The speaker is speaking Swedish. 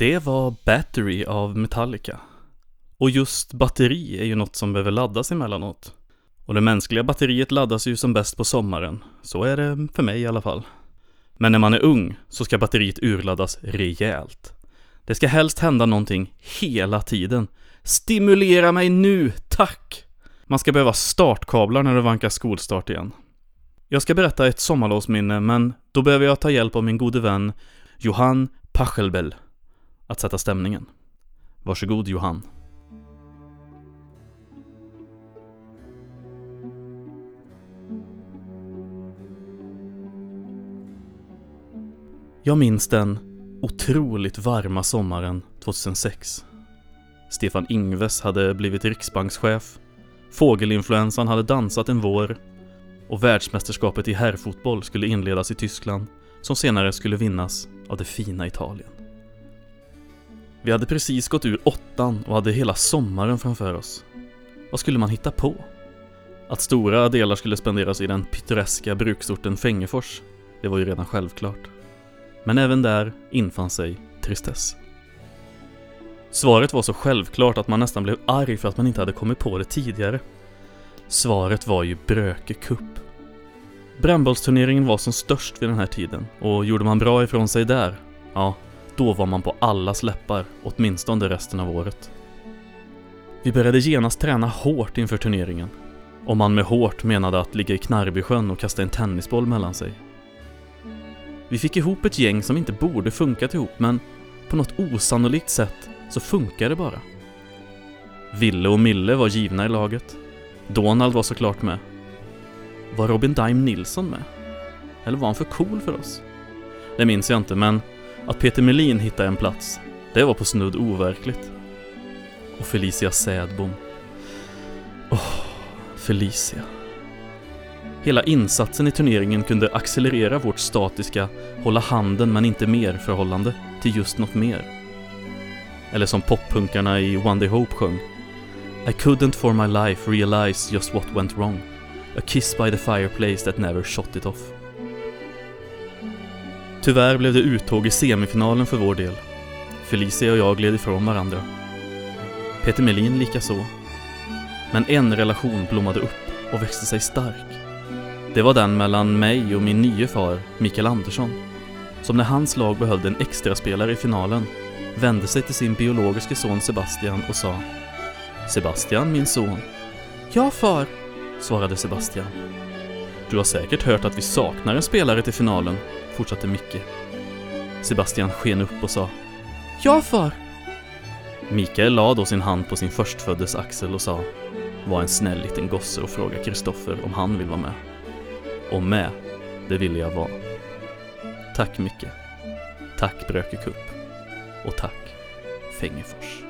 Det var Battery av Metallica. Och just batteri är ju något som behöver laddas emellanåt. Och det mänskliga batteriet laddas ju som bäst på sommaren. Så är det för mig i alla fall. Men när man är ung så ska batteriet urladdas rejält. Det ska helst hända någonting hela tiden. Stimulera mig nu, tack! Man ska behöva startkablar när det vankar skolstart igen. Jag ska berätta ett sommarlovsminne, men då behöver jag ta hjälp av min gode vän Johan Pachelbel att sätta stämningen. Varsågod Johan. Jag minns den otroligt varma sommaren 2006. Stefan Ingves hade blivit riksbankschef, fågelinfluensan hade dansat en vår och världsmästerskapet i herrfotboll skulle inledas i Tyskland som senare skulle vinnas av det fina Italien. Vi hade precis gått ur åttan och hade hela sommaren framför oss. Vad skulle man hitta på? Att stora delar skulle spenderas i den pittoreska bruksorten Fängefors, det var ju redan självklart. Men även där infann sig tristess. Svaret var så självklart att man nästan blev arg för att man inte hade kommit på det tidigare. Svaret var ju Bröke Cup. Brännbollsturneringen var som störst vid den här tiden och gjorde man bra ifrån sig där, ja, då var man på allas läppar, åtminstone resten av året. Vi började genast träna hårt inför turneringen. Om man med hårt menade att ligga i Knarrbysjön och kasta en tennisboll mellan sig. Vi fick ihop ett gäng som inte borde funkat ihop, men på något osannolikt sätt så funkar det bara. Ville och Mille var givna i laget. Donald var såklart med. Var Robin Dime Nilsson med? Eller var han för cool för oss? Det minns jag inte, men att Peter Melin hittade en plats, det var på snudd overkligt. Och Felicia Sädbom. Åh, oh, Felicia. Hela insatsen i turneringen kunde accelerera vårt statiska hålla handen men inte mer förhållande till just något mer. Eller som poppunkarna i One Day Hope sjöng. I couldn't for my life realize just what went wrong. A kiss by the fireplace that never shot it off. Tyvärr blev det uttåg i semifinalen för vår del. Felicia och jag gled ifrån varandra. Peter Melin likaså. Men en relation blommade upp och växte sig stark. Det var den mellan mig och min nye far, Mikael Andersson, som när hans lag behövde en extra spelare i finalen vände sig till sin biologiske son Sebastian och sa Sebastian, min son. Ja, far, svarade Sebastian. Du har säkert hört att vi saknar en spelare till finalen, fortsatte Micke. Sebastian sken upp och sa Ja, far. Mikael la då sin hand på sin förstföddes axel och sa Var en snäll liten gosse och fråga Kristoffer om han vill vara med. Och med, det ville jag vara. Tack Micke. Tack Bröke Cup. Och tack Fängefors.